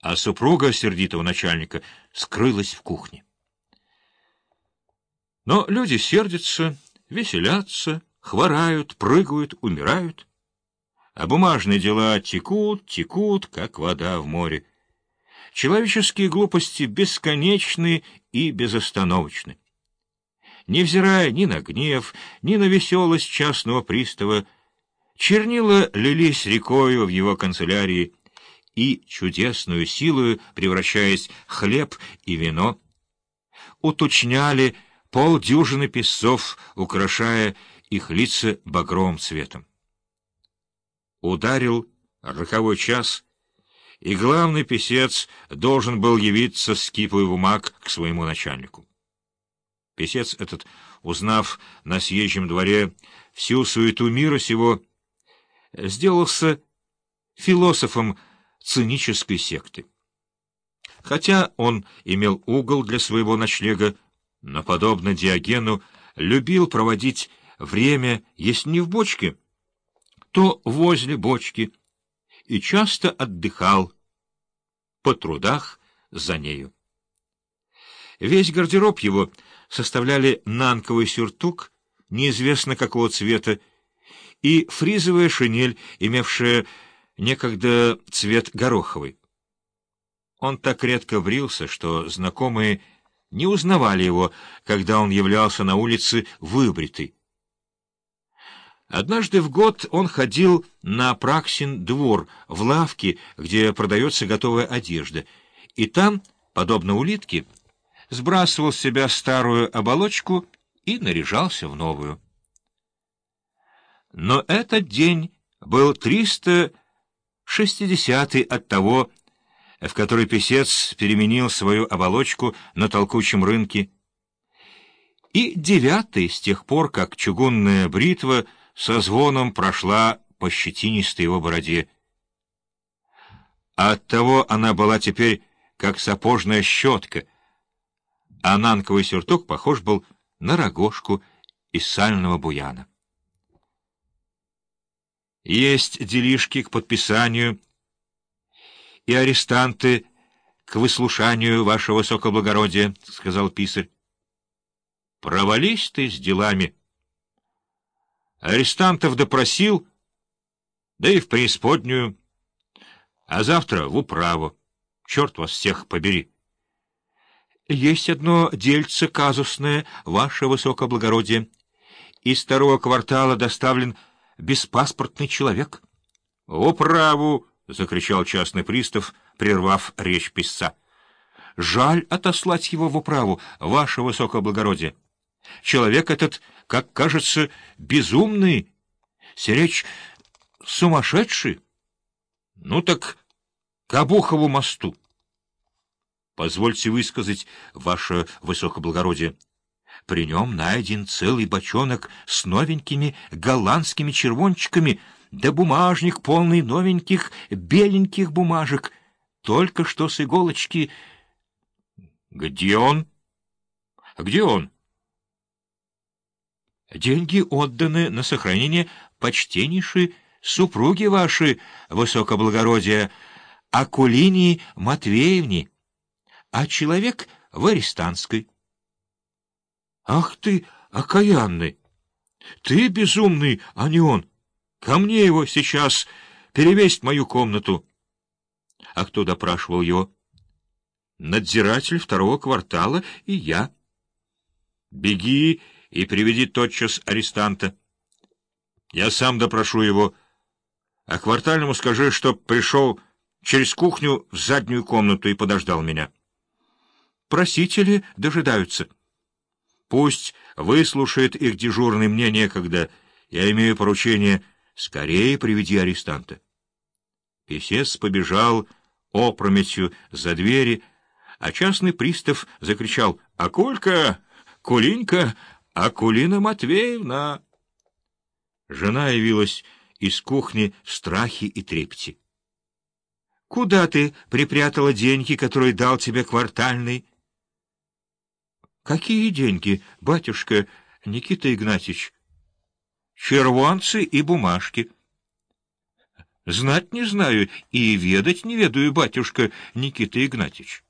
а супруга сердитого начальника скрылась в кухне. Но люди сердятся, веселятся, хворают, прыгают, умирают. А бумажные дела текут, текут, как вода в море. Человеческие глупости бесконечны и безостановочны. Невзирая ни на гнев, ни на веселость частного пристава, чернила лились рекою в его канцелярии и, чудесную силою превращаясь в хлеб и вино, уточняли полдюжины песцов, украшая их лица багровым цветом. Ударил роковой час, и главный писец должен был явиться с кипой бумаг к своему начальнику. Песец этот, узнав на съезжем дворе всю суету мира сего, сделался философом цинической секты. Хотя он имел угол для своего ночлега, но, подобно Диогену, любил проводить время, если не в бочке, то возле бочки, и часто отдыхал по трудах за нею. Весь гардероб его составляли нанковый сюртук, неизвестно какого цвета, и фризовая шинель, имевшая некогда цвет гороховый. Он так редко брился, что знакомые не узнавали его, когда он являлся на улице выбритый. Однажды в год он ходил на Праксин двор, в лавке, где продается готовая одежда, и там, подобно улитке, сбрасывал с себя старую оболочку и наряжался в новую. Но этот день был триста шестидесятый от того, в который писец переменил свою оболочку на толкучем рынке, и девятый с тех пор, как чугунная бритва со звоном прошла по щетинистой его бороде. А оттого она была теперь как сапожная щетка, а нанковый сюртук похож был на рогожку из сального буяна. Есть делишки к подписанию и арестанты к выслушанию вашего высокоблагородия, — сказал писарь. — Провались ты с делами. Арестантов допросил, да и в преисподнюю, а завтра в управу. Черт вас всех побери. — Есть одно дельце казусное, ваше высокоблагородие. Из второго квартала доставлен беспаспортный человек. — Управу! — закричал частный пристав, прервав речь писца. — Жаль отослать его в управу, ваше высокоблагородие. Человек этот, как кажется, безумный, сиречь сумасшедший. Ну так к Обухову мосту. Позвольте высказать, ваше высокоблагородие. При нем найден целый бочонок с новенькими голландскими червончиками — да бумажник полный новеньких беленьких бумажек, только что с иголочки. Где он? Где он? Деньги отданы на сохранение почтеннейшей супруги вашей, высокоблагородия, Акулинии Матвеевне, а человек в арестантской. Ах ты, окаянный! Ты безумный, а не он! Ко мне его сейчас перевесть мою комнату. А кто допрашивал его? Надзиратель второго квартала и я. Беги и приведи тотчас арестанта. Я сам допрошу его. А квартальному скажи, чтоб пришел через кухню в заднюю комнату и подождал меня. Просители дожидаются. Пусть выслушает их дежурный, мне некогда. Я имею поручение Скорее приведи арестанта. Песец побежал опрометью за двери, а частный пристав закричал «Акулька! Кулинька! Акулина Матвеевна!» Жена явилась из кухни в страхе и трепете. — Куда ты припрятала деньги, которые дал тебе квартальный? — Какие деньги, батюшка Никита Игнатьевич? червонцы и бумажки. Знать не знаю и ведать не ведаю, батюшка Никита Игнатьич.